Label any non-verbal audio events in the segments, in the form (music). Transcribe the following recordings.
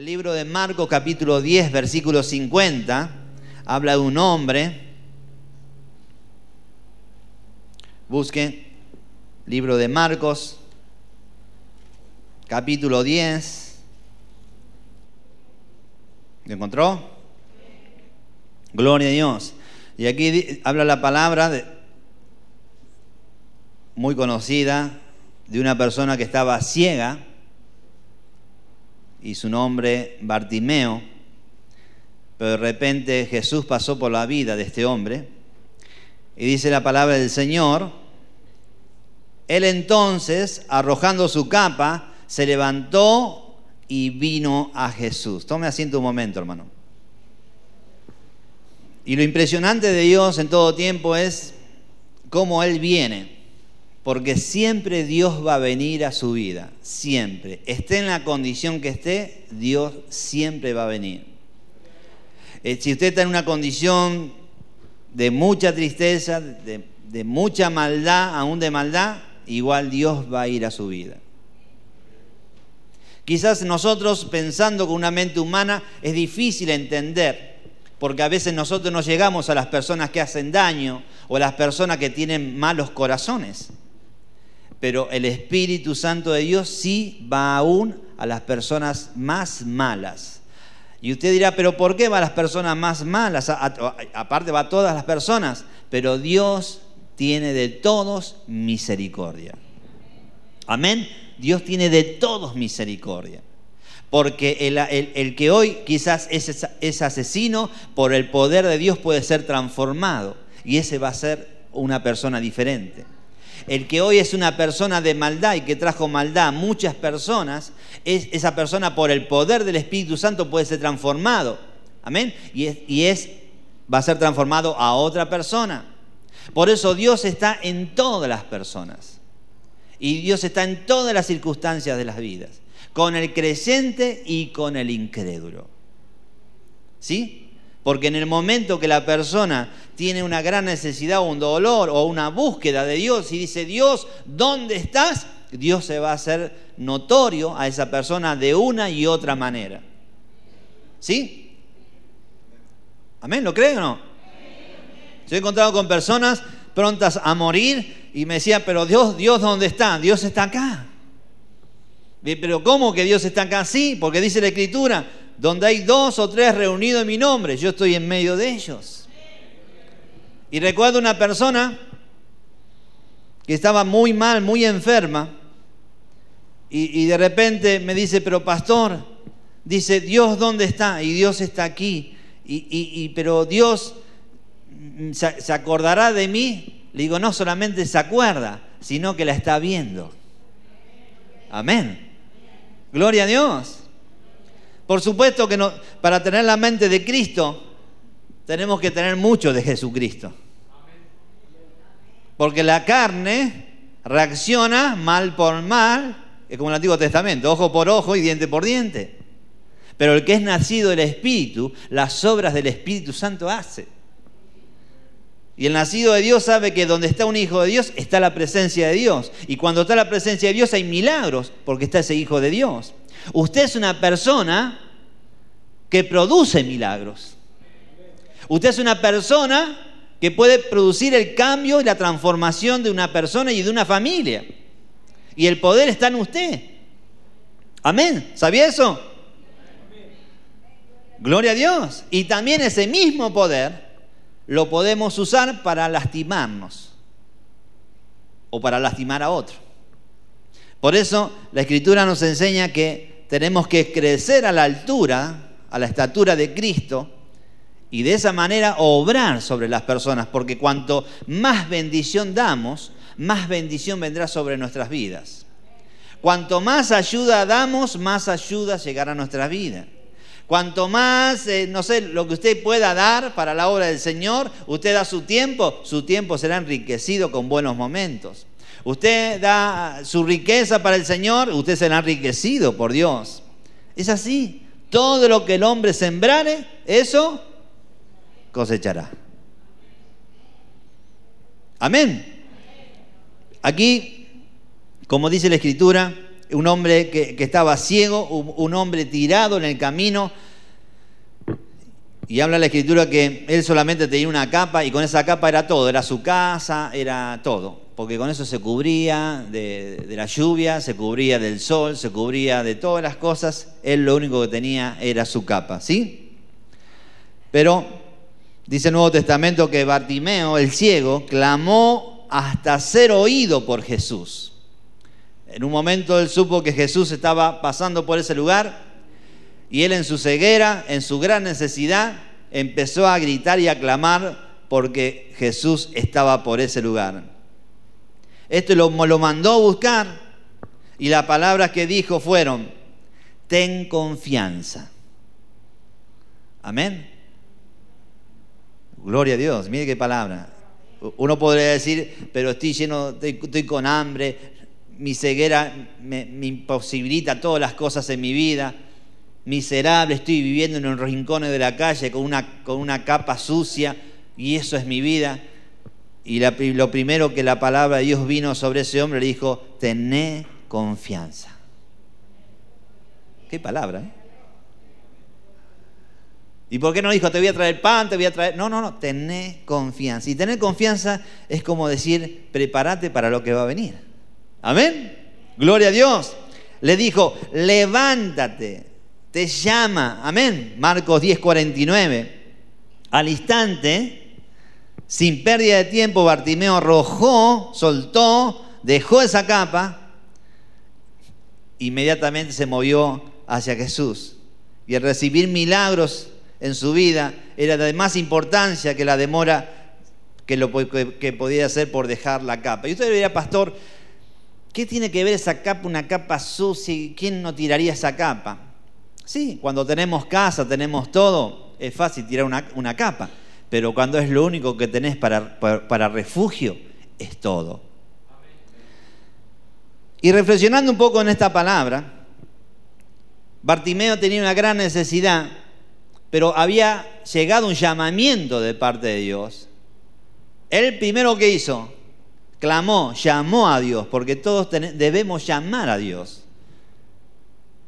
El libro de Marcos capítulo 10, versículo 50, habla de un hombre. Busque libro de Marcos capítulo 10. ¿Lo encontró? Gloria a Dios. Y aquí habla la palabra muy conocida de una persona que estaba ciega y su nombre Bartimeo, pero de repente Jesús pasó por la vida de este hombre y dice la palabra del Señor, él entonces, arrojando su capa, se levantó y vino a Jesús. Tome asiento un momento, hermano. Y lo impresionante de Dios en todo tiempo es cómo Él viene porque siempre Dios va a venir a su vida, siempre. Esté en la condición que esté, Dios siempre va a venir. Eh, si usted está en una condición de mucha tristeza, de, de mucha maldad, aún de maldad, igual Dios va a ir a su vida. Quizás nosotros pensando con una mente humana es difícil entender, porque a veces nosotros no llegamos a las personas que hacen daño o a las personas que tienen malos corazones pero el Espíritu Santo de Dios sí va aún a las personas más malas. Y usted dirá, pero ¿por qué va a las personas más malas? aparte va a todas las personas, pero Dios tiene de todos misericordia. Amén. Dios tiene de todos misericordia. Porque el, que hoy quizás es, es asesino, por el poder de Dios puede ser transformado. Y ese va a ser una persona diferente el que hoy es una persona de maldad y que trajo maldad a muchas personas, es, esa persona por el poder del Espíritu Santo puede ser transformado. Amén. Y, es, y es, va a ser transformado a otra persona. Por eso Dios está en todas las personas. Y Dios está en todas las circunstancias de las vidas. Con el creyente y con el incrédulo. ¿Sí? Porque en el momento que la persona tiene una gran necesidad o un dolor o una búsqueda de Dios y dice, Dios, ¿dónde estás? Dios se va a hacer notorio a esa persona de una y otra manera. ¿Sí? ¿Amén? ¿Lo creen o no? Yo he encontrado con personas prontas a morir y me decían, pero Dios, Dios, ¿dónde está? Dios está acá. Pero ¿cómo que Dios está acá? Sí, porque dice la Escritura, donde hay dos o tres reunidos en mi nombre, yo estoy en medio de ellos. Y recuerdo una persona que estaba muy mal, muy enferma, y, de repente me dice, pero pastor, dice, Dios dónde está? Y Dios está aquí. Y, pero Dios mm, se acordará de mí. Le digo, no solamente se acuerda, sino que la está viendo. Amén. Gloria a Dios. Por supuesto que no, para tener la mente de Cristo tenemos que tener mucho de Jesucristo. Porque la carne reacciona mal por mal, es como el Antiguo Testamento, ojo por ojo y diente por diente. Pero el que es nacido del Espíritu, las obras del Espíritu Santo hace. Y el nacido de Dios sabe que donde está un hijo de Dios está la presencia de Dios. Y cuando está la presencia de Dios hay milagros porque está ese hijo de Dios. Usted es una persona que produce milagros. Usted es una persona que puede producir el cambio y la transformación de una persona y de una familia. Y el poder está en usted. Amén. ¿Sabía eso? Gloria a Dios. Y también ese mismo poder lo podemos usar para lastimarnos o para lastimar a otro. Por eso la escritura nos enseña que tenemos que crecer a la altura, a la estatura de Cristo, y de esa manera obrar sobre las personas, porque cuanto más bendición damos, más bendición vendrá sobre nuestras vidas. Cuanto más ayuda damos, más ayuda llegará a nuestra vida. Cuanto más, eh, no sé, lo que usted pueda dar para la obra del Señor, usted da su tiempo, su tiempo será enriquecido con buenos momentos. Usted da su riqueza para el Señor, usted será enriquecido por Dios. Es así. Todo lo que el hombre sembrare, eso cosechará. Amén. Aquí, como dice la Escritura, un hombre que, estaba ciego, un, hombre tirado en el camino. Y habla la escritura que él solamente tenía una capa y con esa capa era todo, era su casa, era todo, porque con eso se cubría de, la lluvia, se cubría del sol, se cubría de todas las cosas, él lo único que tenía era su capa, ¿sí? Pero dice el Nuevo Testamento que Bartimeo, el ciego, clamó hasta ser oído por Jesús. En un momento él supo que Jesús estaba pasando por ese lugar y él en su ceguera, en su gran necesidad, empezó a gritar y a clamar porque Jesús estaba por ese lugar. Esto lo, mandó a buscar y las palabras que dijo fueron, ten confianza. Amén. Gloria a Dios, mire qué palabra. Uno podría decir, pero estoy lleno, estoy con hambre, mi ceguera me, imposibilita todas las cosas en mi vida, miserable, estoy viviendo en los rincones de la calle con una, con una capa sucia y eso es mi vida. Y lo primero que la palabra de Dios vino sobre ese hombre le dijo, tené confianza. Qué palabra, ¿eh? ¿Y por qué no dijo, te voy a traer pan, te voy a traer... No, no, no, tené confianza. Y tener confianza es como decir, prepárate para lo que va a venir. Amén. Gloria a Dios. Le dijo, levántate, te llama. Amén. Marcos 10, 49. Al instante, sin pérdida de tiempo, Bartimeo arrojó, soltó, dejó esa capa, inmediatamente se movió hacia Jesús. Y el recibir milagros en su vida era de más importancia que la demora que, lo, que, podía hacer por dejar la capa. Y usted diría, pastor, ¿Qué tiene que ver esa capa, una capa sucia? ¿Quién no tiraría esa capa? Sí, cuando tenemos casa, tenemos todo, es fácil tirar una, capa, pero cuando es lo único que tenés para, para refugio, es todo. Y reflexionando un poco en esta palabra, Bartimeo tenía una gran necesidad, pero había llegado un llamamiento de parte de Dios. Él primero que hizo, clamó, llamó a Dios, porque todos debemos llamar a Dios.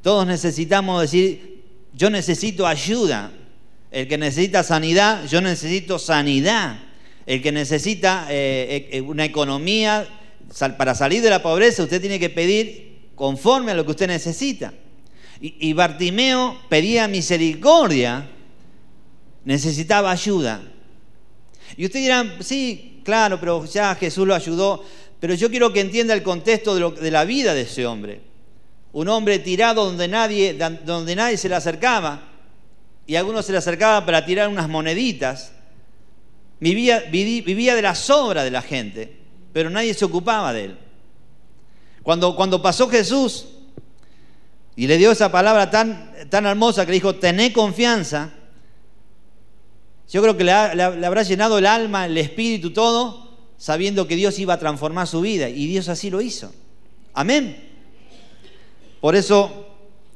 Todos necesitamos decir, yo necesito ayuda. El que necesita sanidad, yo necesito sanidad. El que necesita eh, eh, una economía para salir de la pobreza, usted tiene que pedir conforme a lo que usted necesita. Y, Bartimeo pedía misericordia, necesitaba ayuda. Y usted dirán, sí, claro, pero ya Jesús lo ayudó. Pero yo quiero que entienda el contexto de, la vida de ese hombre. Un hombre tirado donde nadie, donde nadie se le acercaba. Y algunos se le acercaban para tirar unas moneditas. Vivía, vivía de la sobra de la gente, pero nadie se ocupaba de él. Cuando, cuando pasó Jesús y le dio esa palabra tan, tan hermosa que le dijo, tené confianza, yo creo que le, habrá llenado el alma, el espíritu, todo, sabiendo que Dios iba a transformar su vida. Y Dios así lo hizo. Amén. Por eso,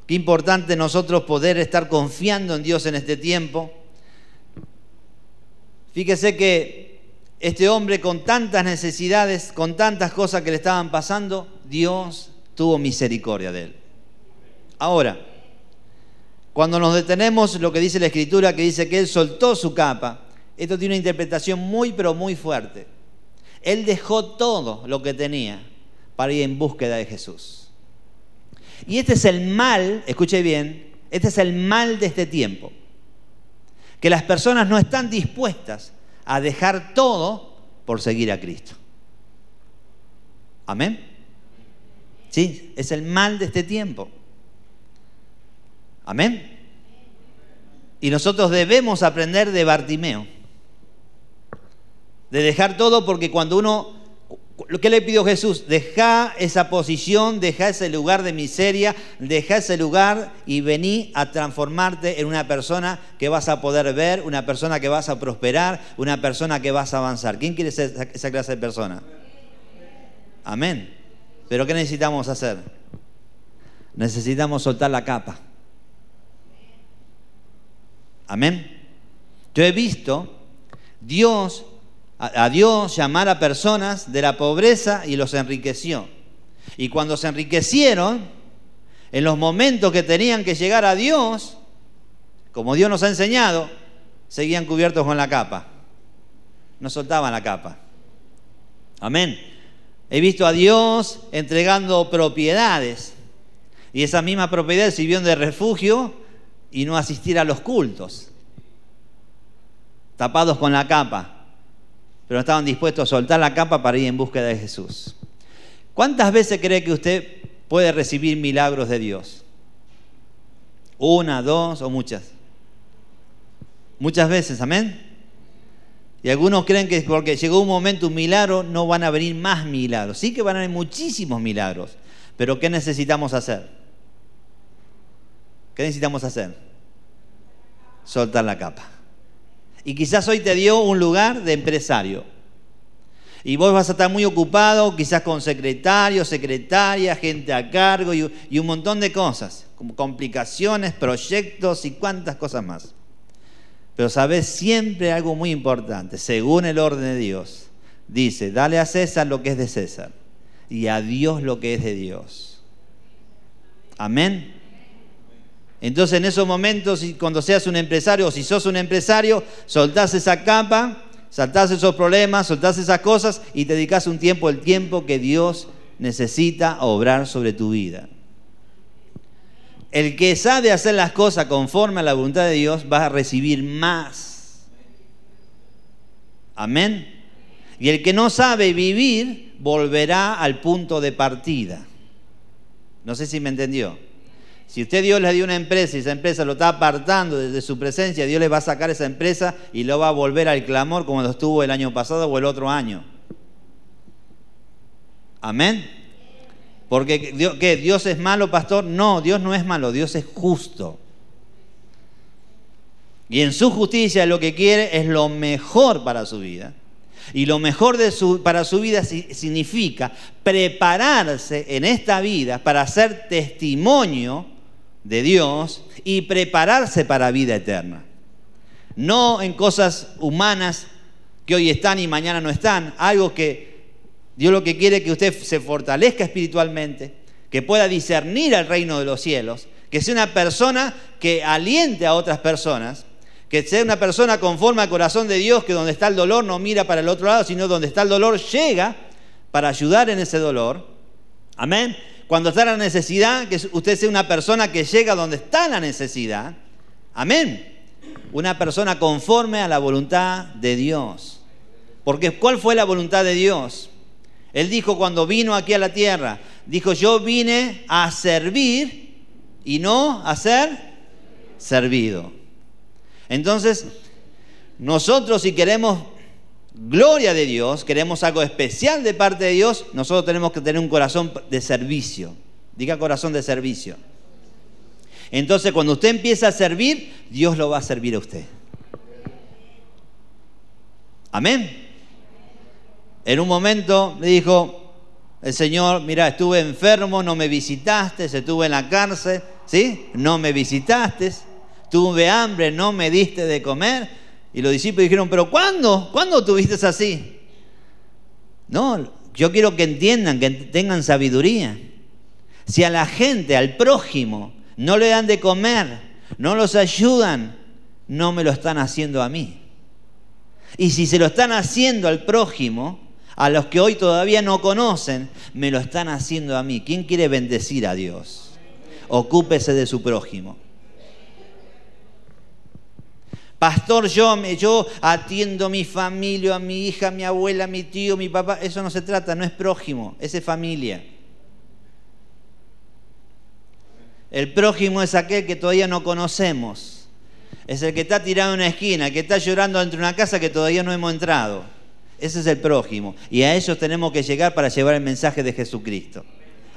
qué importante nosotros poder estar confiando en Dios en este tiempo. Fíjese que este hombre con tantas necesidades, con tantas cosas que le estaban pasando, Dios tuvo misericordia de él. Ahora, cuando nos detenemos, lo que dice la Escritura, que dice que Él soltó su capa, esto tiene una interpretación muy, pero muy fuerte. Él dejó todo lo que tenía para ir en búsqueda de Jesús. Y este es el mal, escuche bien, este es el mal de este tiempo. Que las personas no están dispuestas a dejar todo por seguir a Cristo. Amén. Sí, es el mal de este tiempo. Amén. Y nosotros debemos aprender de Bartimeo. De dejar todo porque cuando uno... ¿Qué le pidió Jesús? Deja esa posición, deja ese lugar de miseria, deja ese lugar y vení a transformarte en una persona que vas a poder ver, una persona que vas a prosperar, una persona que vas a avanzar. ¿Quién quiere ser esa clase de persona? Amén. Pero ¿qué necesitamos hacer? Necesitamos soltar la capa. Amén. Yo he visto Dios, a, Dios llamar a personas de la pobreza y los enriqueció. Y cuando se enriquecieron, En los momentos que tenían que llegar a Dios, como Dios nos ha enseñado, seguían cubiertos con la capa. No soltaban la capa. Amén. He visto a Dios entregando propiedades. Y esa misma propiedad sirvió de refugio y no asistir a los cultos. Tapados con la capa. Pero estaban dispuestos a soltar la capa para ir en búsqueda de Jesús. ¿Cuántas veces cree que usted puede recibir milagros de Dios? ¿Una, dos o muchas? Muchas veces, amén. Y algunos creen que porque llegó un momento, un milagro, no van a venir más milagros. Sí que van a haber muchísimos milagros. Pero ¿qué necesitamos hacer? ¿Qué necesitamos hacer? Soltar la capa. Y quizás hoy te dio un lugar de empresario. Y vos vas a estar muy ocupado, quizás con secretario, secretaria, gente a cargo y, un montón de cosas, como complicaciones, proyectos y cuantas cosas más. Pero sabes siempre algo muy importante, según el orden de Dios. Dice, dale a César lo que es de César y a Dios lo que es de Dios. Amén. Entonces en esos momentos, cuando seas un empresario o si sos un empresario, soltás esa capa, saltás esos problemas, soltás esas cosas y te dedicas un tiempo, el tiempo que Dios necesita obrar sobre tu vida. El que sabe hacer las cosas conforme a la voluntad de Dios va a recibir más. Amén. Y el que no sabe vivir volverá al punto de partida. No sé si me entendió. Si usted Dios le dio una empresa y esa empresa lo está apartando desde su presencia, Dios le va a sacar esa empresa y lo va a volver al clamor como lo estuvo el año pasado o el otro año. Amén. Porque Dios, ¿qué? ¿Dios es malo, pastor? No, Dios no es malo, Dios es justo. Y en su justicia lo que quiere es lo mejor para su vida. Y lo mejor de su, para su vida significa prepararse en esta vida para ser testimonio de Dios y prepararse para vida eterna. No en cosas humanas que hoy están y mañana no están, algo que Dios lo que quiere es que usted se fortalezca espiritualmente, que pueda discernir al reino de los cielos, que sea una persona que aliente a otras personas, que sea una persona conforme al corazón de Dios, que donde está el dolor no mira para el otro lado, sino donde está el dolor llega para ayudar en ese dolor. Amén. Cuando está la necesidad, que usted sea una persona que llega donde está la necesidad. Amén. Una persona conforme a la voluntad de Dios. Porque ¿cuál fue la voluntad de Dios? Él dijo cuando vino aquí a la tierra, dijo, yo vine a servir y no a ser servido. Entonces, nosotros si queremos gloria de Dios, queremos algo especial de parte de Dios, nosotros tenemos que tener un corazón de servicio. Diga corazón de servicio. Entonces, cuando usted empieza a servir, Dios lo va a servir a usted. Amén. En un momento le dijo el Señor, mira, estuve enfermo, no me visitaste, estuve en la cárcel, ¿sí? No me visitaste, tuve hambre, no me diste de comer. Y los discípulos dijeron, pero ¿cuándo? ¿Cuándo tuviste así? No, yo quiero que entiendan, que tengan sabiduría. Si a la gente, al prójimo, no le dan de comer, no los ayudan, no me lo están haciendo a mí. Y si se lo están haciendo al prójimo, a los que hoy todavía no conocen, me lo están haciendo a mí. ¿Quién quiere bendecir a Dios? Ocúpese de su prójimo. Pastor, yo, yo atiendo a mi familia, a mi hija, a mi abuela, a mi tío, mi papá. Eso no se trata, no es prójimo, es familia. El prójimo es aquel que todavía no conocemos. Es el que está tirado en una esquina, que está llorando dentro de una casa que todavía no hemos entrado. Ese es el prójimo. Y a ellos tenemos que llegar para llevar el mensaje de Jesucristo.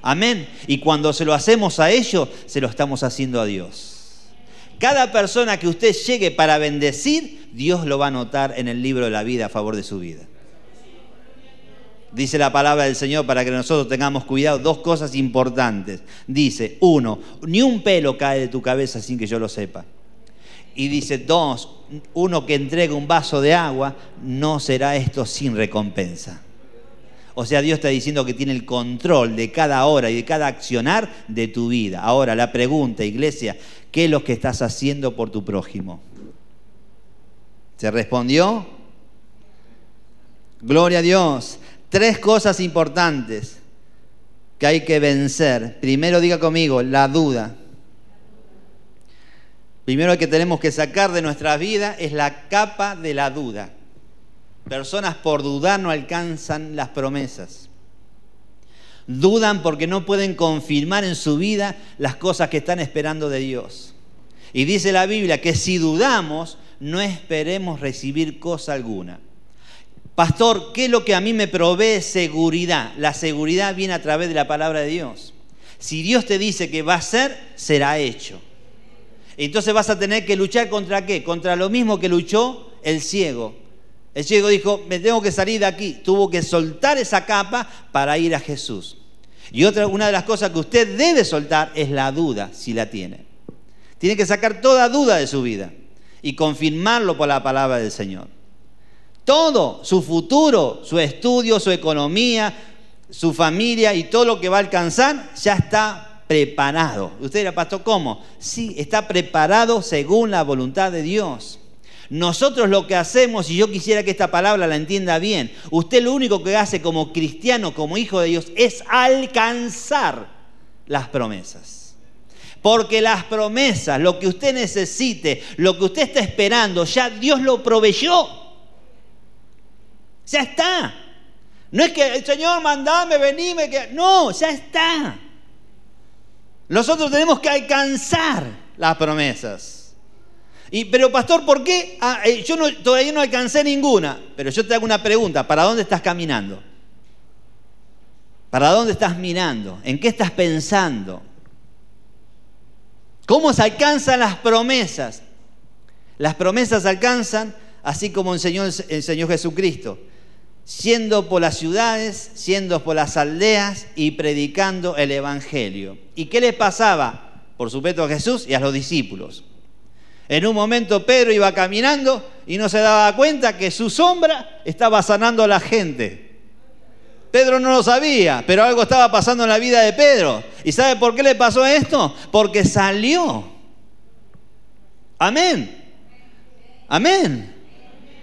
Amén. Y cuando se lo hacemos a ellos, se lo estamos haciendo a Dios. Cada persona que usted llegue para bendecir, Dios lo va a notar en el libro de la vida a favor de su vida. Dice la palabra del Señor para que nosotros tengamos cuidado. Dos cosas importantes. Dice, uno, ni un pelo cae de tu cabeza sin que yo lo sepa. Y dice, dos, uno que entregue un vaso de agua, no será esto sin recompensa. O sea, Dios está diciendo que tiene el control de cada hora y de cada accionar de tu vida. Ahora, la pregunta, iglesia, ¿qué es lo que estás haciendo por tu prójimo? ¿Se respondió? Gloria a Dios. Tres cosas importantes que hay que vencer. Primero diga conmigo, la duda. Primero que tenemos que sacar de nuestra vida es la capa de la duda. Personas por dudar no alcanzan las promesas. Dudan porque no pueden confirmar en su vida las cosas que están esperando de Dios. Y dice la Biblia que si dudamos, no esperemos recibir cosa alguna. Pastor, ¿qué es lo que a mí me provee seguridad? La seguridad viene a través de la palabra de Dios. Si Dios te dice que va a ser, será hecho. Entonces vas a tener que luchar contra qué? Contra lo mismo que luchó el ciego. El ciego dijo, me tengo que salir de aquí. Tuvo que soltar esa capa para ir a Jesús. Y otra, una de las cosas que usted debe soltar es la duda, si la tiene. Tiene que sacar toda duda de su vida y confirmarlo por la palabra del Señor. Todo, su futuro, su estudio, su economía, su familia y todo lo que va a alcanzar ya está preparado. Usted dirá, pastor, ¿cómo? Sí, está preparado según la voluntad de Dios. Nosotros lo que hacemos, y yo quisiera que esta palabra la entienda bien, usted lo único que hace como cristiano, como hijo de Dios, es alcanzar las promesas. Porque las promesas, lo que usted necesite, lo que usted está esperando, ya Dios lo proveyó. Ya está. No es que el Señor mandame, venime, que... no, ya está. Nosotros tenemos que alcanzar las promesas pero pastor, ¿por qué? Ah, eh, yo todavía no alcancé ninguna. Pero yo te hago una pregunta, ¿para dónde estás caminando? ¿Para dónde estás mirando? ¿En qué estás pensando? ¿Cómo se alcanzan las promesas? Las promesas alcanzan así como enseñó el Señor Jesucristo, siendo por las ciudades, siendo por las aldeas y predicando el Evangelio. ¿Y qué le pasaba? Por supuesto a Jesús y a los discípulos. En un momento Pedro iba caminando y no se daba cuenta que su sombra estaba sanando a la gente. Pedro no lo sabía, pero algo estaba pasando en la vida de Pedro. ¿Y sabe por qué le pasó esto? Porque salió. Amén. Amén.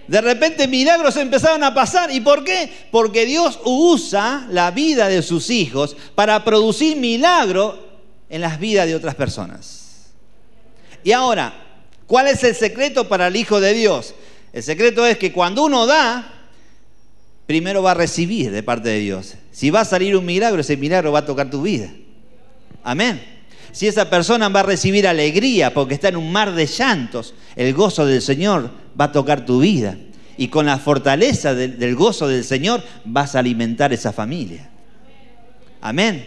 De repente milagros empezaron a pasar. ¿Y por qué? Porque Dios usa la vida de sus hijos para producir milagro en las vidas de otras personas. Y ahora, ¿Cuál es el secreto para el Hijo de Dios? El secreto es que cuando uno da, primero va a recibir de parte de Dios. Si va a salir un milagro, ese milagro va a tocar tu vida. Amén. Si esa persona va a recibir alegría porque está en un mar de llantos, el gozo del Señor va a tocar tu vida. Y con la fortaleza del, gozo del Señor vas a alimentar esa familia. Amén.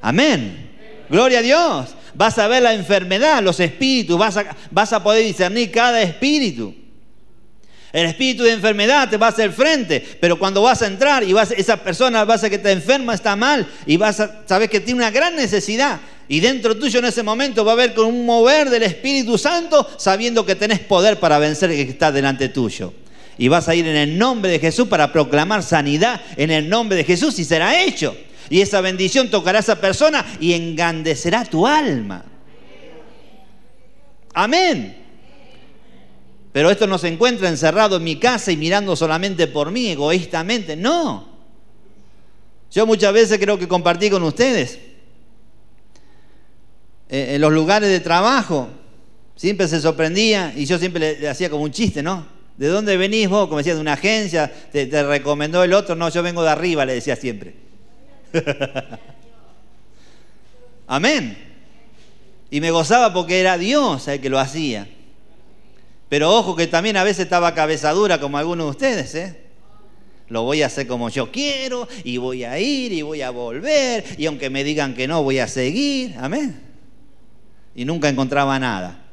Amén. Gloria a Dios vas a ver la enfermedad, los espíritus, vas a, vas a poder discernir cada espíritu. El espíritu de enfermedad te va a hacer frente, pero cuando vas a entrar y vas, esa persona va a que te enferma, está mal, y vas a saber que tiene una gran necesidad. Y dentro tuyo en ese momento va a haber con un mover del Espíritu Santo, sabiendo que tenés poder para vencer que está delante tuyo. Y vas a ir en el nombre de Jesús para proclamar sanidad en el nombre de Jesús y será hecho. Y esa bendición tocará a esa persona y engrandecerá tu alma. Amén. Pero esto no se encuentra encerrado en mi casa y mirando solamente por mí, egoístamente. No. Yo muchas veces creo que compartí con ustedes. Eh, en los lugares de trabajo, siempre se sorprendía y yo siempre le, hacía como un chiste, ¿no? ¿De dónde venís vos? Como decía, de una agencia, te, te recomendó el otro. No, yo vengo de arriba, le decía siempre. (laughs) Amén. Y me gozaba porque era Dios el que lo hacía. Pero ojo que también a veces estaba cabezadura como algunos de ustedes, ¿eh? Lo voy a hacer como yo quiero y voy a ir y voy a volver y aunque me digan que no, voy a seguir. Amén. Y nunca encontraba nada.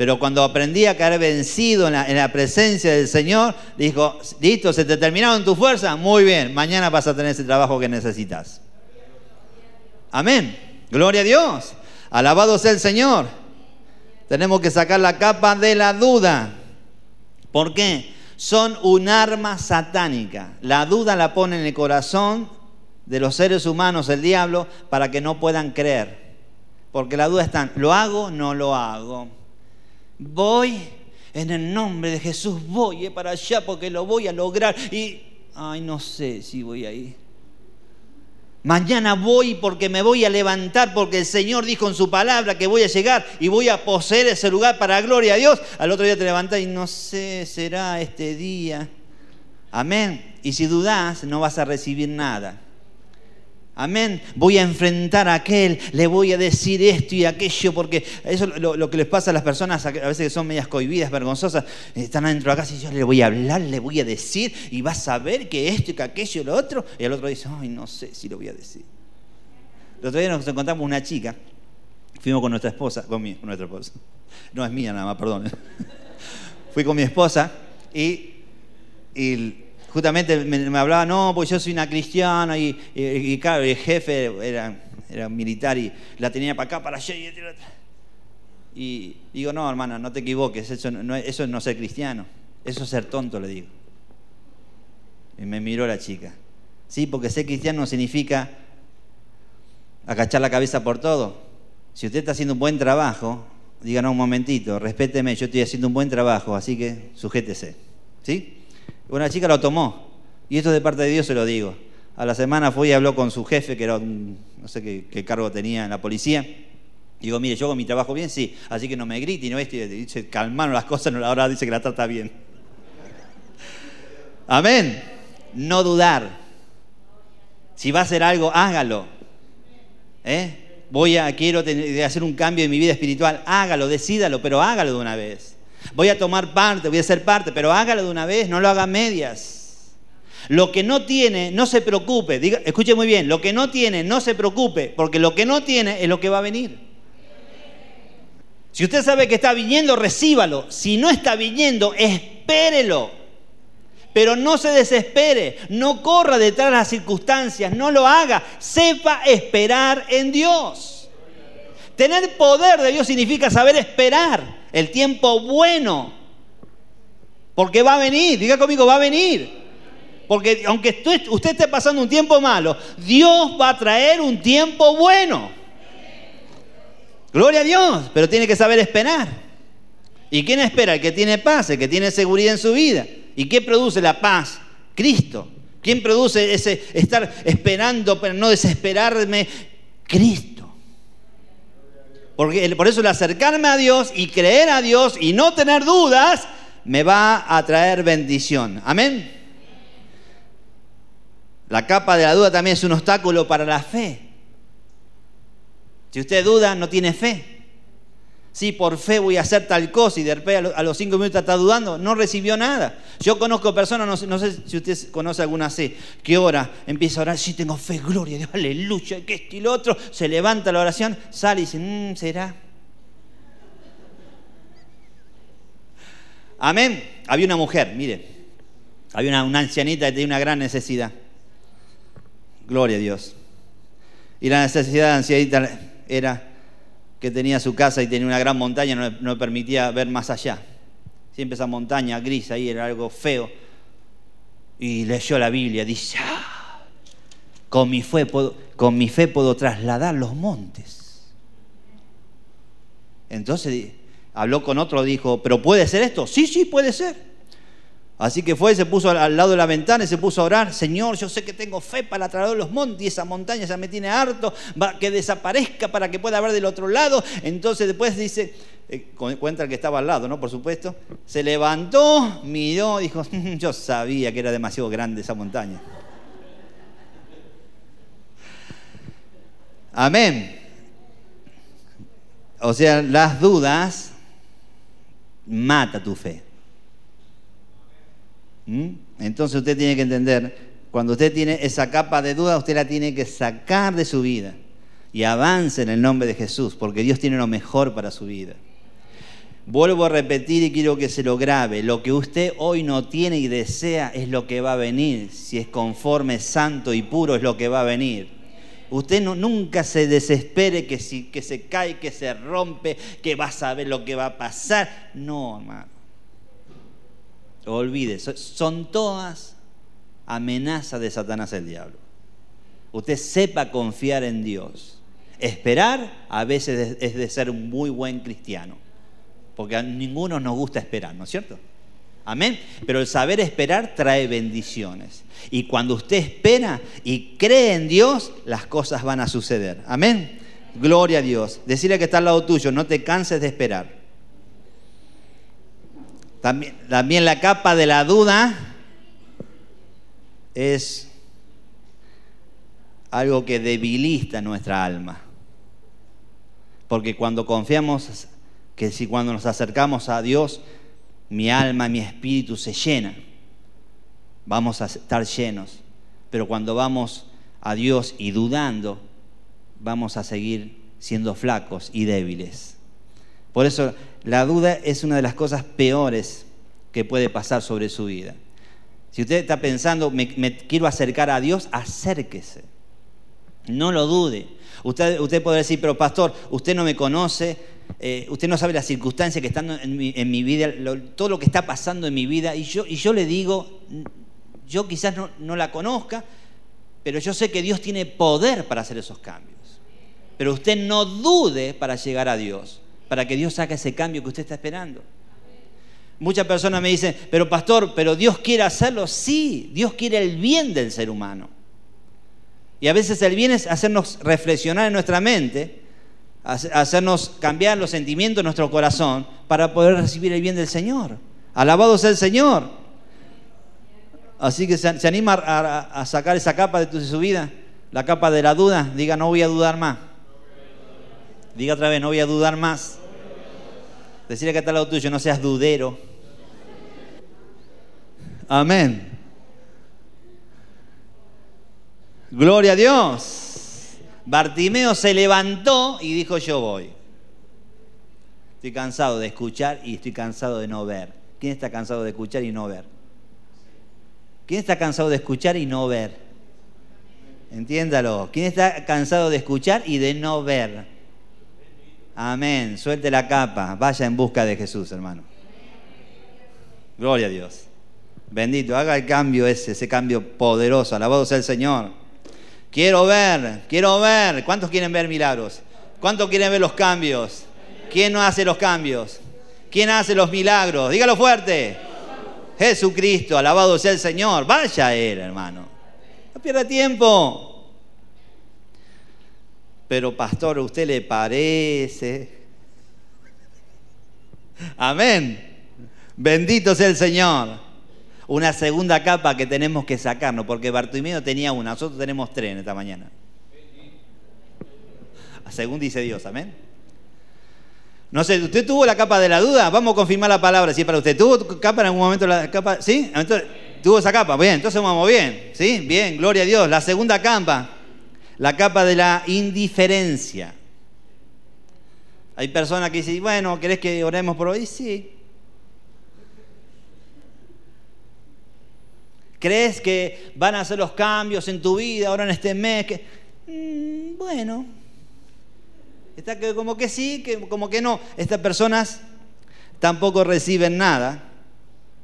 Pero cuando aprendí a caer vencido en la, presencia del Señor, dijo, listo, se te terminaron tus fuerzas, muy bien, mañana vas a tener ese trabajo que necesitas. Amén. Gloria a Dios. Alabado sea el Señor. Tenemos que sacar la capa de la duda. ¿Por qué? son un arma satánica. La duda la pone en el corazón de los seres humanos, el diablo, para que no puedan creer. Porque la duda está, ¿lo hago? No lo hago. Voy, en el nombre de Jesús, voy eh, para allá porque lo voy a lograr. Y, ay, no sé si voy a ir. Mañana voy porque me voy a levantar porque el Señor dijo en su palabra que voy a llegar y voy a poseer ese lugar para gloria a Dios. Al otro día te levantas y no sé, será este día. Amén. Y si dudas, no vas a recibir nada. Amén. Voy a enfrentar a aquel, le voy a decir esto y aquello, porque eso es lo, que les pasa a las personas a veces que son medias cohibidas, vergonzosas, están adentro de la casa y yo le voy a hablar, le voy a decir y va a saber que esto y que aquello y lo otro. Y el otro dice, ay, no sé si lo voy a decir. El otro día nos encontramos una chica, fuimos con nuestra esposa, con, mi, nuestra esposa, no es mía nada más, perdón. (laughs) Fui con mi esposa y, y justamente me, hablaba, no, pues yo soy una cristiana y, claro, el jefe era, militar y la tenía para acá, para allá. Y, y digo, no, hermana, no te equivoques, eso no, eso es no ser cristiano, eso es ser tonto, le digo. Y me miró la chica. Sí, porque ser cristiano significa acachar la cabeza por todo. Si usted está haciendo un buen trabajo, diga, no, un momentito, respéteme, yo estoy haciendo un buen trabajo, así que sujétese. ¿Sí? Una chica lo tomó. Y esto de parte de Dios se lo digo. A la semana fue y habló con su jefe, que era un, no sé qué, cargo tenía en la policía. digo, mire, yo hago mi trabajo bien, sí, así que no me grite y no esto. Se calmaron las cosas, (laughs) ahora dice que la trata bien. Amén. No dudar. Si va a hacer algo, hágalo. ¿Eh? Voy a, quiero hacer un cambio en mi vida espiritual, hágalo, decídalo, pero hágalo de una vez. Voy a tomar parte, voy a ser parte, pero hágalo de una vez, no lo haga medias. Lo que no tiene, no se preocupe. Diga, escuche muy bien, lo que no tiene, no se preocupe, porque lo que no tiene es lo que va a venir. Si usted sabe que está viniendo, recíbalo. Si no está viniendo, espérelo. Pero no se desespere, no corra detrás de las circunstancias, no lo haga. Sepa esperar en Dios. Tener poder de Dios significa saber esperar el tiempo bueno. Porque va a venir, diga conmigo, va a venir. Porque aunque usted esté pasando un tiempo malo, Dios va a traer un tiempo bueno. Gloria a Dios, pero tiene que saber esperar. ¿Y quién espera? El que tiene paz, el que tiene seguridad en su vida. ¿Y qué produce la paz? Cristo. ¿Quién produce ese estar esperando, pero no desesperarme? Cristo por eso el acercarme a Dios y creer a Dios y no tener dudas me va a traer bendición. Amén. La capa de la duda también es un obstáculo para la fe. Si usted duda, no tiene fe. Sí, por fe voy a hacer tal cosa y de repente a los cinco minutos está dudando, no recibió nada. Yo conozco personas, no sé, si usted conoce alguna así, que ora, empieza a orar, sí tengo fe, gloria Dios, aleluya, que esto y lo otro, se levanta la oración, sale y dice, mmm, ¿será? Amén. Había una mujer, mire, había una, una ancianita que tenía una gran necesidad. Gloria a Dios. Y la necesidad de la ancianita era que tenía su casa y tenía una gran montaña, no, no permitía ver más allá. Siempre esa montaña gris ahí era algo feo. Y leyó la Biblia, dice, ah, con, mi fe puedo, con mi fe puedo trasladar los montes. Entonces habló con otro, dijo, ¿pero puede ser esto? Sí, sí, puede ser. Así que fue, se puso al, lado de la ventana y se puso a orar, Señor, yo sé que tengo fe para traer los montes y esa montaña ya me tiene harto, que desaparezca para que pueda ver del otro lado. Entonces después dice, eh, cuenta el que estaba al lado, ¿no? Por supuesto, se levantó, miró, dijo, (laughs) yo sabía que era demasiado grande esa montaña. Amén. O sea, las dudas mata tu fe. ¿Mm? Entonces usted tiene que entender, cuando usted tiene esa capa de duda, usted la tiene que sacar de su vida y avance en el nombre de Jesús, porque Dios tiene lo mejor para su vida. Vuelvo a repetir y quiero que se lo grabe. Lo que usted hoy no tiene y desea es lo que va a venir. Si es conforme, santo y puro es lo que va a venir. Usted no, nunca se desespere que, si, que se cae, que se rompe, que va a saber lo que va a pasar. No, hermano. Olvide, son todas amenazas de Satanás el diablo. Usted sepa confiar en Dios. Esperar a veces es de ser un muy buen cristiano, porque a ninguno nos gusta esperar, ¿no es cierto? Amén. Pero el saber esperar trae bendiciones. Y cuando usted espera y cree en Dios, las cosas van a suceder. Amén. Gloria a Dios. Decirle que está al lado tuyo, no te canses de esperar. También, la capa de la duda es algo que debilita nuestra alma. Porque cuando confiamos que si cuando nos acercamos a Dios, mi alma, mi espíritu se llena, vamos a estar llenos. Pero cuando vamos a Dios y dudando, vamos a seguir siendo flacos y débiles. Por eso la duda es una de las cosas peores que puede pasar sobre su vida. Si usted está pensando, me, quiero acercar a Dios, acérquese. No lo dude. Usted, usted puede decir, pero pastor, usted no me conoce, eh, usted no sabe las circunstancias que están en mi, vida, todo lo que está pasando en mi vida, y yo, y yo le digo, yo quizás no, no la conozca, pero yo sé que Dios tiene poder para hacer esos cambios. Pero usted no dude para llegar a Dios, para que Dios haga ese cambio que usted está esperando. Muchas personas me dicen, pero pastor, pero Dios quiere hacerlo. Sí, Dios quiere el bien del ser humano. Y a veces el bien es hacernos reflexionar en nuestra mente, hacernos cambiar los sentimientos de nuestro corazón para poder recibir el bien del Señor. Alabado sea el Señor. Así que se, anima a, sacar esa capa de, su vida, la capa de la duda. Diga, no voy a dudar más. Diga otra vez, no voy a dudar más. Decirle que está al lado tuyo, no seas dudero. Amén. Gloria a Dios. Bartimeo se levantó y dijo, yo voy. Estoy cansado de escuchar y estoy cansado de no ver. ¿Quién está cansado de escuchar y no ver? ¿Quién está cansado de escuchar y no ver? Entiéndalo. ¿Quién está cansado de escuchar y de no ver? Amén. Suelte la capa. Vaya en busca de Jesús, hermano. Gloria a Dios. Bendito, haga el cambio ese, ese cambio poderoso. Alabado sea el Señor. Quiero ver, quiero ver. ¿Cuántos quieren ver milagros? ¿Cuántos quieren ver los cambios? ¿Quién no hace los cambios? ¿Quién hace los milagros? Dígalo fuerte. Jesucristo, alabado sea el Señor. Vaya a Él, hermano. No pierda tiempo. Pero pastor, ¿a usted le parece? Amén. Bendito sea el Señor una segunda capa que tenemos que sacarnos, porque Bartimeo tenía una, nosotros tenemos tres en esta mañana. Según dice Dios, amén. No sé, ¿usted tuvo la capa de la duda? Vamos a confirmar la palabra, ¿sí? Para usted, ¿tuvo capa en algún momento la capa? ¿Sí? Entonces, ¿Tuvo esa capa? Bien, entonces vamos bien, ¿sí? Bien, gloria a Dios. La segunda capa, la capa de la indiferencia. Hay personas que dicen, bueno, ¿querés que oremos por hoy? Sí, ¿Crees que van a hacer los cambios en tu vida ahora en este mes? Mm, bueno, está como que sí, que, como que no. Estas personas tampoco reciben nada.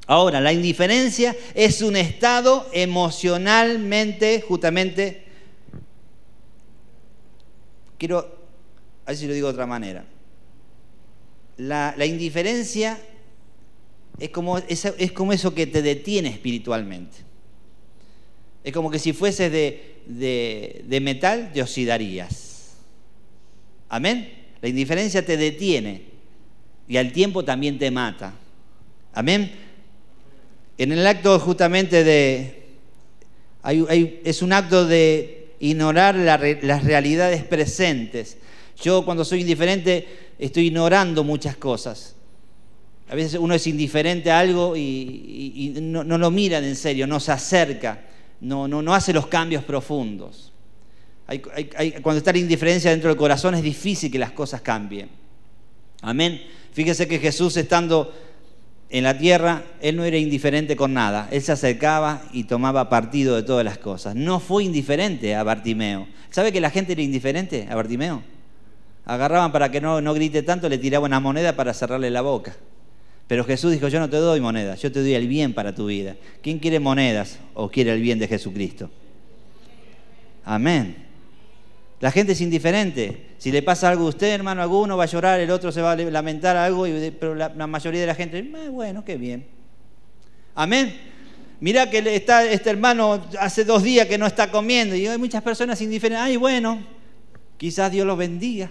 Ahora, la indiferencia es un estado emocionalmente, justamente, quiero, a ver si lo digo de otra manera. La, indiferencia es como, es como eso que te detiene espiritualmente. Es como que si fueses de, metal, te oxidarías. Amén. La indiferencia te detiene y al tiempo también te mata. Amén. En el acto justamente de... es un acto de ignorar las realidades presentes. Yo cuando soy indiferente estoy ignorando muchas cosas. A veces uno es indiferente a algo y, no, lo miran en serio, no se acerca no, no, no hace los cambios profundos. cuando está la indiferencia dentro del corazón es difícil que las cosas cambien. Amén. Fíjese que Jesús estando en la tierra, Él no era indiferente con nada. Él se acercaba y tomaba partido de todas las cosas. No fue indiferente a Bartimeo. ¿Sabe que la gente era indiferente a Bartimeo? Agarraban para que no, no grite tanto, le tiraban una moneda para cerrarle la boca. Pero Jesús dijo, yo no te doy monedas, yo te doy el bien para tu vida. ¿Quién quiere monedas o quiere el bien de Jesucristo? Amén. La gente es indiferente. Si le pasa algo a usted, hermano, alguno va a llorar, el otro se va a lamentar algo, pero la, mayoría de la gente, eh, bueno, qué bien. Amén. Mira que está este hermano hace dos días que no está comiendo y hay muchas personas indiferentes. Ay, bueno, quizás Dios los bendiga.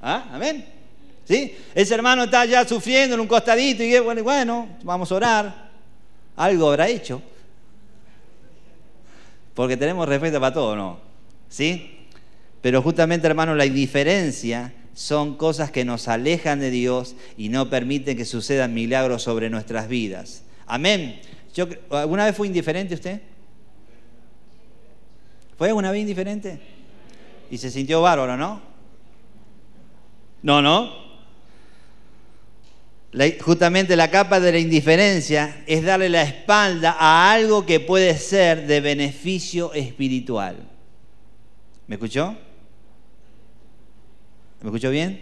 ¿Ah? Amén. ¿Sí? Ese hermano está ya sufriendo en un costadito y bueno, bueno, vamos a orar. Algo habrá hecho. Porque tenemos respeto para todo, ¿no? ¿Sí? Pero justamente, hermano, la indiferencia son cosas que nos alejan de Dios y no permiten que sucedan milagros sobre nuestras vidas. Amén. ¿Alguna vez fue indiferente usted? ¿Fue alguna vez indiferente? Y se sintió bárbaro, ¿no? No, no. Justamente la capa de la indiferencia es darle la espalda a algo que puede ser de beneficio espiritual. ¿Me escuchó? ¿Me escuchó bien?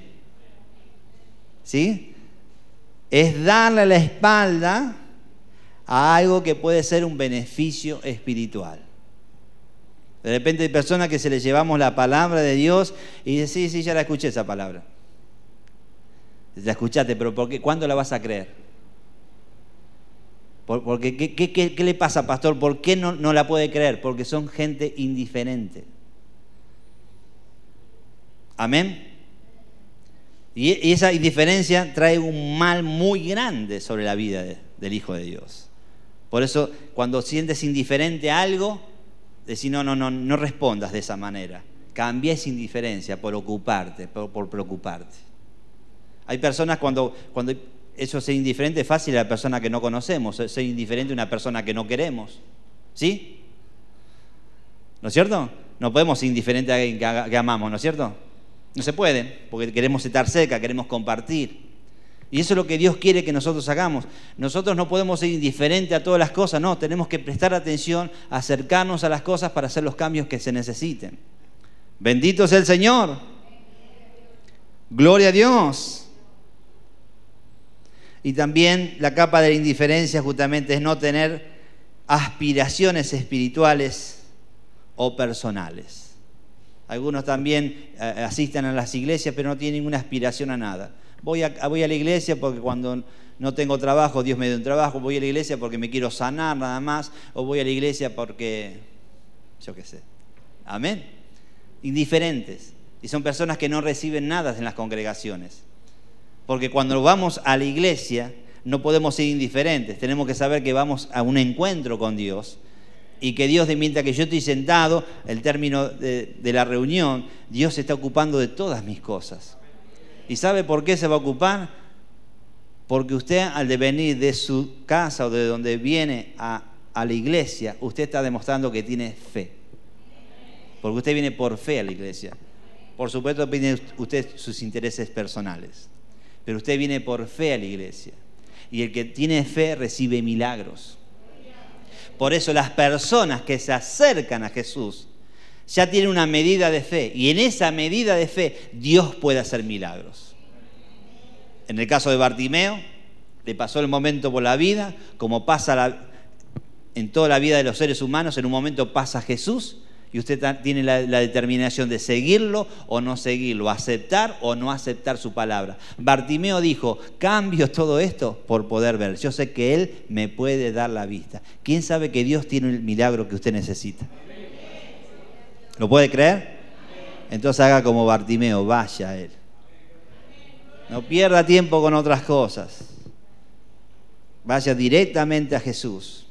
¿Sí? Es darle la espalda a algo que puede ser un beneficio espiritual. De repente hay personas que se les llevamos la palabra de Dios y dicen, sí, sí, ya la escuché esa palabra. La escuchaste, pero ¿por qué? ¿cuándo la vas a creer? Porque, ¿qué, le pasa, pastor? ¿Por qué no, no la puede creer? Porque son gente indiferente. Amén. Y, esa indiferencia trae un mal muy grande sobre la vida del Hijo de Dios. Por eso, cuando sientes indiferente a algo, decís, no, no, no, no respondas de esa manera. Cambia esa indiferencia por ocuparte, por, preocuparte. Hay personas cuando, cuando eso es indiferente es fácil a la persona que no conocemos, ser indiferente a una persona que no queremos. ¿Sí? ¿No es cierto? No podemos ser indiferentes a alguien que amamos, ¿no es cierto? No se puede, porque queremos estar cerca, queremos compartir. Y eso es lo que Dios quiere que nosotros hagamos. Nosotros no podemos ser indiferentes a todas las cosas, no, tenemos que prestar atención, acercarnos a las cosas para hacer los cambios que se necesiten. Bendito sea el Señor. Gloria a Dios. Y también la capa de la indiferencia justamente es no tener aspiraciones espirituales o personales. Algunos también eh, asisten a las iglesias, pero no tienen ninguna aspiración a nada. Voy a, voy a la iglesia porque cuando no tengo trabajo, Dios me dio un trabajo. Voy a la iglesia porque me quiero sanar nada más. O voy a la iglesia porque, yo qué sé. Amén. Indiferentes. Y son personas que no reciben nada en las congregaciones. Porque cuando vamos a la iglesia no podemos ser indiferentes. Tenemos que saber que vamos a un encuentro con Dios y que Dios, mientras que yo estoy sentado, el término de, la reunión, Dios se está ocupando de todas mis cosas. ¿Y sabe por qué se va a ocupar? Porque usted al de venir de su casa o de donde viene a, a la iglesia, usted está demostrando que tiene fe. Porque usted viene por fe a la iglesia. Por supuesto, tiene usted sus intereses personales. Pero usted viene por fe a la iglesia. Y el que tiene fe recibe milagros. Por eso las personas que se acercan a Jesús ya tienen una medida de fe y en esa medida de fe Dios puede hacer milagros. En el caso de Bartimeo, le pasó el momento por la vida, como pasa en toda la vida de los seres humanos, en un momento pasa Jesús y usted tiene la, determinación de seguirlo o no seguirlo, aceptar o no aceptar su palabra. Bartimeo dijo, cambio todo esto por poder ver. Yo sé que Él me puede dar la vista. ¿Quién sabe que Dios tiene el milagro que usted necesita? ¿Lo puede creer? Entonces haga como Bartimeo, vaya a Él. No pierda tiempo con otras cosas. Vaya directamente a Jesús.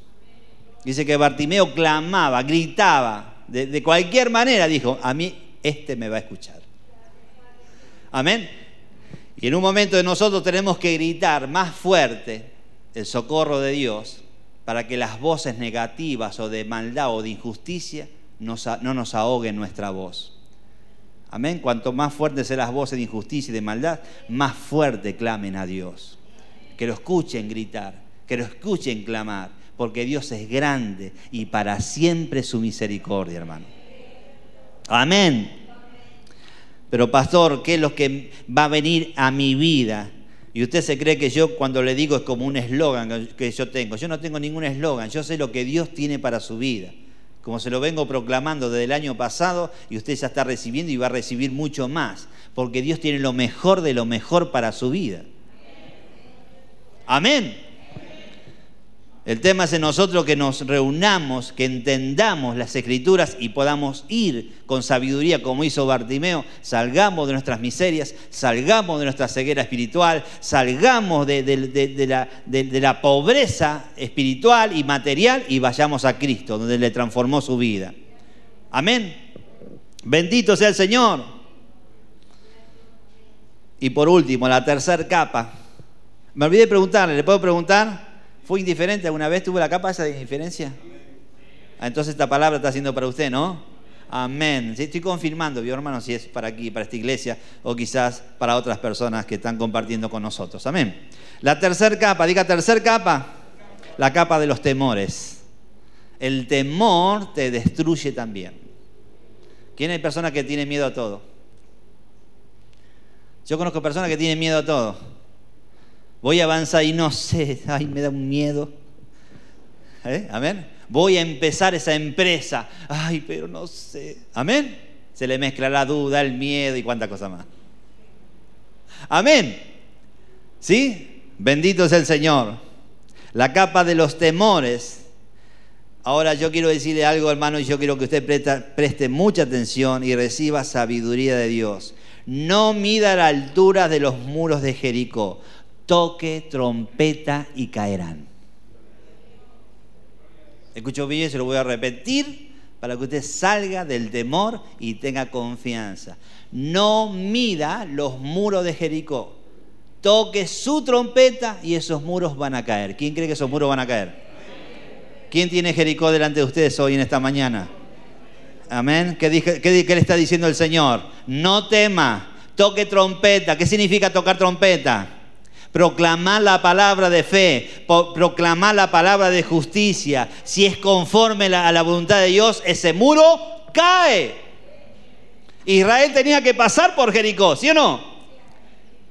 Dice que Bartimeo clamaba, gritaba, de, cualquier manera dijo, a mí este me va a escuchar. Amén. Y en un momento de nosotros tenemos que gritar más fuerte el socorro de Dios para que las voces negativas o de maldad o de injusticia no nos ahoguen nuestra voz. Amén. Cuanto más fuertes sean las voces de injusticia y de maldad, más fuerte clamen a Dios. Que lo escuchen gritar, que lo escuchen clamar porque Dios es grande y para siempre su misericordia, hermano. Amén. Pero pastor, ¿qué es lo que va a venir a mi vida? Y usted se cree que yo cuando le digo es como un eslogan que yo tengo. Yo no tengo ningún eslogan, yo sé lo que Dios tiene para su vida. Como se lo vengo proclamando desde el año pasado y usted ya está recibiendo y va a recibir mucho más. Porque Dios tiene lo mejor de lo mejor para su vida. Amén. El tema es en nosotros que nos reunamos, que entendamos las escrituras y podamos ir con sabiduría como hizo Bartimeo, salgamos de nuestras miserias, salgamos de nuestra ceguera espiritual, salgamos de, la, pobreza espiritual y material y vayamos a Cristo, donde le transformó su vida. Amén. Bendito sea el Señor. Y por último, la tercera capa. Me olvidé de preguntarle, ¿le puedo preguntar? ¿Fue indiferente alguna vez? ¿Tuvo la capa esa de indiferencia? Ah, entonces esta palabra está siendo para usted, ¿no? Amén. estoy confirmando, mi hermano, si es para aquí, para esta iglesia, o quizás para otras personas que están compartiendo con nosotros. Amén. La tercera capa, diga tercera capa, la capa de los temores. El temor te destruye también. ¿Quién hay personas que tienen miedo a todo? Yo conozco personas que tienen miedo a todo. Voy a avanzar y no sé, ay, me da un miedo. ¿Eh? Amén. Voy a empezar esa empresa, ay, pero no sé. Amén. Se le mezcla la duda, el miedo y cuánta cosa más. Amén. ¿Sí? Bendito es el Señor. La capa de los temores. Ahora yo quiero decirle algo, hermano, y yo quiero que usted preste mucha atención y reciba sabiduría de Dios. No mida la altura de los muros de Jericó toque trompeta y caerán. Escucho bien, se lo voy a repetir para que usted salga del temor y tenga confianza. No mida los muros de Jericó. Toque su trompeta y esos muros van a caer. ¿Quién cree que esos muros van a caer? ¿Quién tiene Jericó delante de ustedes hoy en esta mañana? Amén. ¿Qué, qué le está diciendo el Señor? No tema, toque trompeta. ¿Qué significa tocar trompeta? Proclamar la palabra de fe, proclamar la palabra de justicia, si es conforme a la voluntad de Dios, ese muro cae. Israel tenía que pasar por Jericó, ¿sí o no?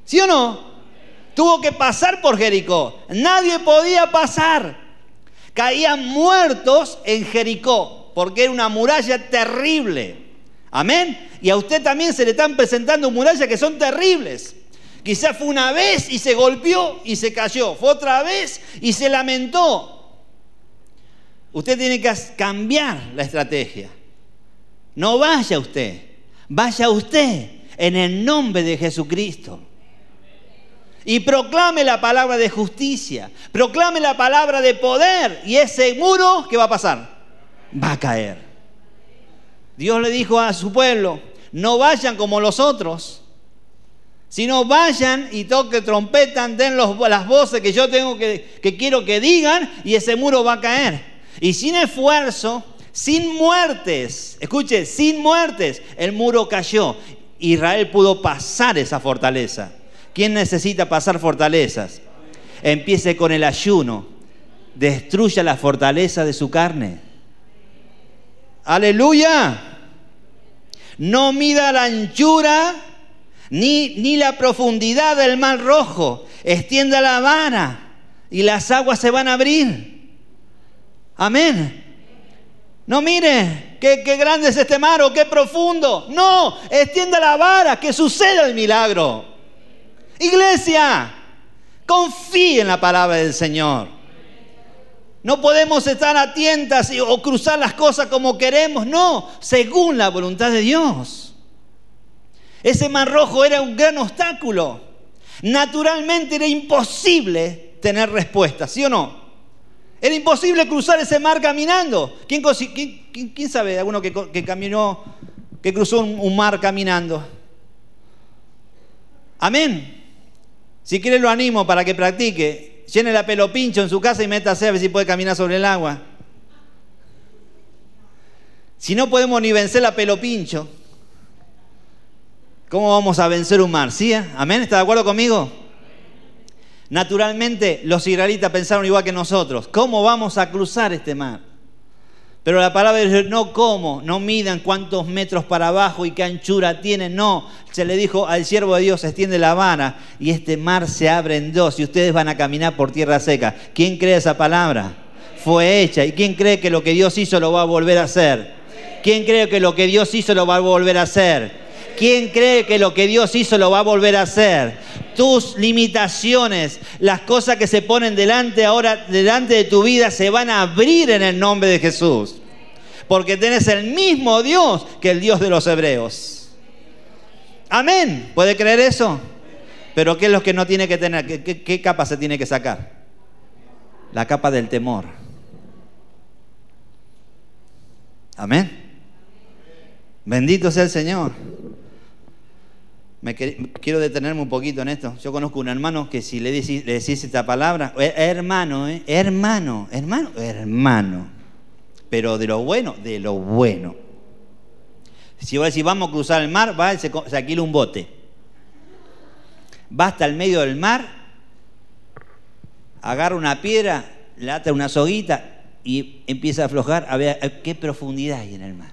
¿Sí o no? Tuvo que pasar por Jericó. Nadie podía pasar. Caían muertos en Jericó, porque era una muralla terrible. Amén. Y a usted también se le están presentando murallas que son terribles. Quizás fue una vez y se golpeó y se cayó. Fue otra vez y se lamentó. Usted tiene que cambiar la estrategia. No vaya usted, vaya usted en el nombre de Jesucristo. Y proclame la palabra de justicia, proclame la palabra de poder. Y ese muro, ¿qué va a pasar? Va a caer. Dios le dijo a su pueblo, no vayan como los otros si no vayan y toquen trompeta, den las voces que yo tengo que, que quiero que digan y ese muro va a caer. Y sin esfuerzo, sin muertes, escuche, sin muertes, el muro cayó. Israel pudo pasar esa fortaleza. ¿Quién necesita pasar fortalezas? Empiece con el ayuno. Destruya la fortaleza de su carne. Aleluya. No mida la anchura ni, la profundidad del mar rojo. Extienda la vara y las aguas se van a abrir. Amén. No mire, qué, qué, grande es este mar o qué profundo. No, extienda la vara, que suceda el milagro. Iglesia, confíe en la palabra del Señor. No podemos estar atentas o cruzar las cosas como queremos, no, según la voluntad de Dios. Ese mar rojo era un gran obstáculo. Naturalmente era imposible tener respuesta, ¿sí o no? Era imposible cruzar ese mar caminando. ¿Quién, sabe alguno que, caminó, que cruzó un, mar caminando? Amén. Si quiere lo animo para que practique. Llene la pelo pincho en su casa y métase a ver si puede caminar sobre el agua. Si no podemos ni vencer la pelo pincho, ¿Cómo vamos a vencer un mar? ¿Sí? ¿Amén? ¿Está de acuerdo conmigo? Naturalmente los israelitas pensaron igual que nosotros. ¿Cómo vamos a cruzar este mar? Pero la palabra dice, no cómo, no midan cuántos metros para abajo y qué anchura tiene, no. Se le dijo al siervo de Dios, extiende la vara y este mar se abre en dos y ustedes van a caminar por tierra seca. ¿Quién cree esa palabra? Fue hecha. ¿Y quién cree que lo que Dios hizo lo va a volver a hacer? ¿Quién cree que lo que Dios hizo lo va a volver a hacer? ¿Quién cree que lo que Dios hizo lo va a volver a hacer? Tus limitaciones, las cosas que se ponen delante ahora, delante de tu vida, se van a abrir en el nombre de Jesús. Porque tenés el mismo Dios que el Dios de los hebreos. Amén. ¿Puede creer eso? Pero ¿qué es lo que no tiene que tener? ¿Qué, qué capa se tiene que sacar? La capa del temor. Amén. Bendito sea el Señor. Me quiero detenerme un poquito en esto. Yo conozco un hermano que si le decís, esta palabra, eh, hermano, eh, hermano, hermano, hermano, pero de lo bueno, de lo bueno. Si vos decís, vamos a cruzar el mar, va, se, se alquila un bote. Va hasta el medio del mar, agarra una piedra, le una soguita y empieza a aflojar a ver qué profundidad hay en el mar.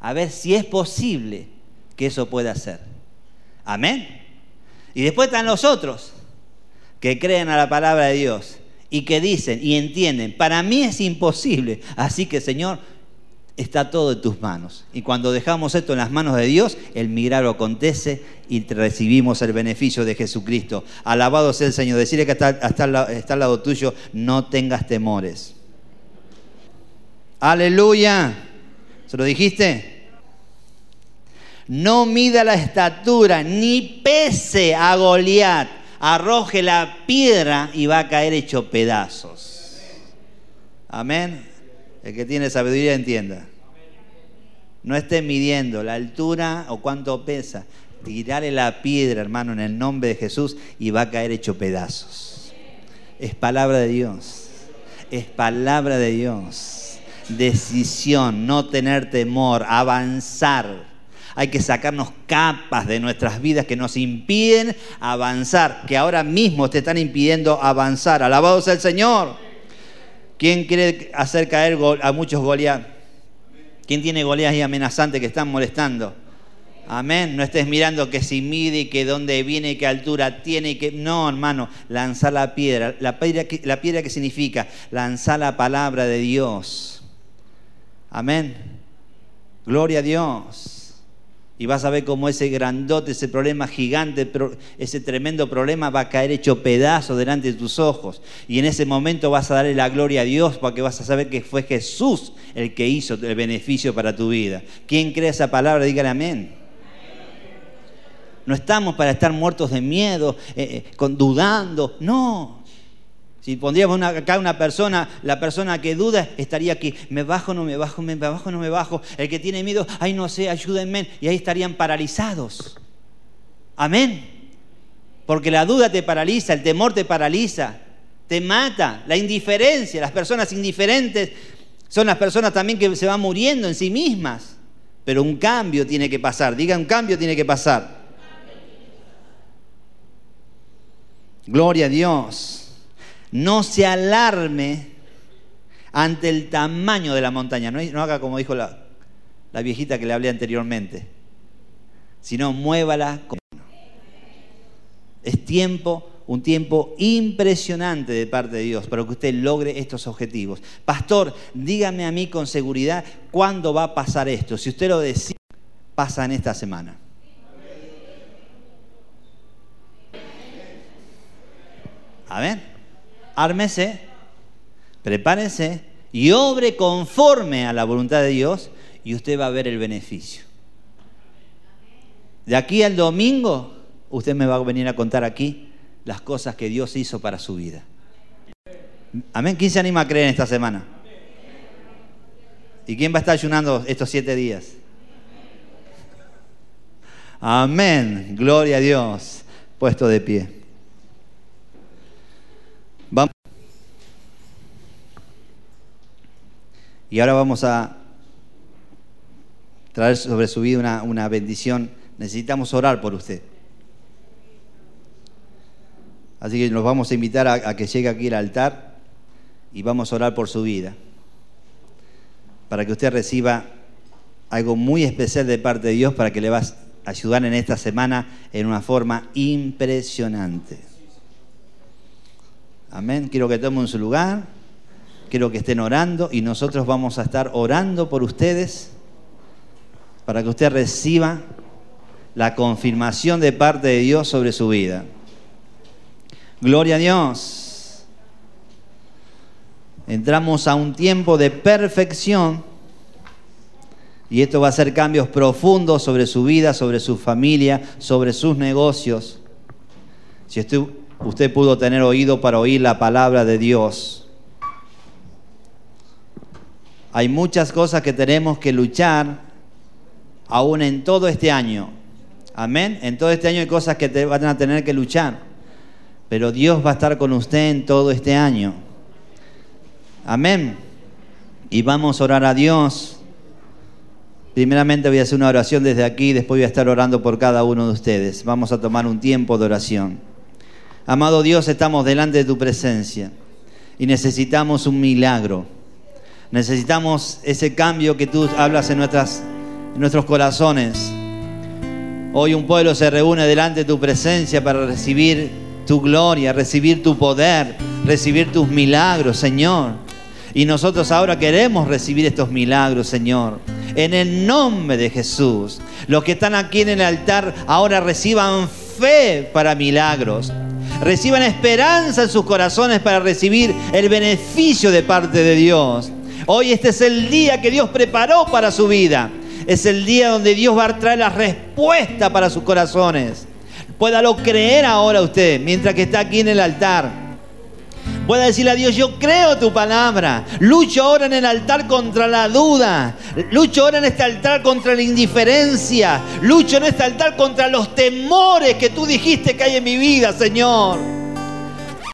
A ver si es posible que eso pueda ser. Amén. Y después están los otros que creen a la palabra de Dios y que dicen y entienden, para mí es imposible, así que Señor, está todo en tus manos. Y cuando dejamos esto en las manos de Dios, el milagro acontece y recibimos el beneficio de Jesucristo. Alabado sea el Señor. Decirle que está, está al lado tuyo, no tengas temores. Aleluya. ¿Se lo dijiste? No mida la estatura, ni pese a Goliat, arroje la piedra y va a caer hecho pedazos. Amén. El que tiene sabiduría entienda. No esté midiendo la altura o cuánto pesa. Tirale la piedra, hermano, en el nombre de Jesús y va a caer hecho pedazos. Es palabra de Dios. Es palabra de Dios. Decisión, no tener temor, avanzar hay que sacarnos capas de nuestras vidas que nos impiden avanzar, que ahora mismo te están impidiendo avanzar. Alabado sea el Señor. ¿Quién quiere hacer caer a muchos Goliat? ¿Quién tiene Goliat y amenazantes que están molestando? Amén. No estés mirando que si mide y que dónde viene y qué altura tiene y que. No, hermano, lanza la piedra. La piedra, la piedra que significa lanzar la palabra de Dios. Amén. Gloria a Dios. Y vas a ver cómo ese grandote, ese problema gigante, ese tremendo problema va a caer hecho pedazo delante de tus ojos. Y en ese momento vas a darle la gloria a Dios porque vas a saber que fue Jesús el que hizo el beneficio para tu vida. ¿Quién cree esa palabra? Dígale amén. No estamos para estar muertos de miedo, eh, eh, con, dudando. No, si pondríamos acá una persona, la persona que duda estaría aquí, me bajo, no me bajo, me bajo, no me bajo. El que tiene miedo, ay no sé, ayúdenme. Y ahí estarían paralizados. Amén. Porque la duda te paraliza, el temor te paraliza, te mata. La indiferencia, las personas indiferentes son las personas también que se van muriendo en sí mismas. Pero un cambio tiene que pasar. Diga, un cambio tiene que pasar. Gloria a Dios no se alarme ante el tamaño de la montaña. No, haga como dijo la, viejita que le hablé anteriormente, sino muévala. Es tiempo, un tiempo impresionante de parte de Dios para que usted logre estos objetivos. Pastor, dígame a mí con seguridad cuándo va a pasar esto. Si usted lo decide, pasa en esta semana. Amén ármese, prepárese y obre conforme a la voluntad de Dios y usted va a ver el beneficio. De aquí al domingo, usted me va a venir a contar aquí las cosas que Dios hizo para su vida. Amén. ¿Quién se anima a creer en esta semana? ¿Y quién va a estar ayunando estos siete días? Amén. Gloria a Dios. Puesto de pie. Y ahora vamos a traer sobre su vida una, bendición. Necesitamos orar por usted. Así que nos vamos a invitar a, que llegue aquí al altar y vamos a orar por su vida. para que usted reciba algo muy especial de parte de Dios para que le vas a ayudar en esta semana en una forma impresionante. Amén. Quiero que tomen su lugar, quiero que estén orando y nosotros vamos a estar orando por ustedes para que usted reciba la confirmación de parte de Dios sobre su vida. Gloria a Dios. Entramos a un tiempo de perfección y esto va a ser cambios profundos sobre su vida, sobre su familia, sobre sus negocios. Si usted pudo tener oído para oír la palabra de Dios, hay muchas cosas que tenemos que luchar aún en todo este año. Amén. En todo este año hay cosas que van a tener que luchar. Pero Dios va a estar con usted en todo este año. Amén. Y vamos a orar a Dios. Primeramente voy a hacer una oración desde aquí, después voy a estar orando por cada uno de ustedes. Vamos a tomar un tiempo de oración. Amado Dios, estamos delante de tu presencia y necesitamos un milagro. Necesitamos ese cambio que tú hablas en, nuestros corazones. Hoy un pueblo se reúne delante de tu presencia para recibir tu gloria, recibir tu poder, recibir tus milagros, Señor. Y nosotros ahora queremos recibir estos milagros, Señor. En el nombre de Jesús. Los que están aquí en el altar ahora reciban fe para milagros. Reciban esperanza en sus corazones para recibir el beneficio de parte de Dios. Hoy este es el día que Dios preparó para su vida. Es el día donde Dios va a traer la respuesta para sus corazones. Puédalo creer ahora usted, mientras que está aquí en el altar. Pueda decirle a Dios, yo creo tu palabra. Lucho ahora en el altar contra la duda. Lucho ahora en este altar contra la indiferencia. Lucho en este altar contra los temores que tú dijiste que hay en mi vida, Señor.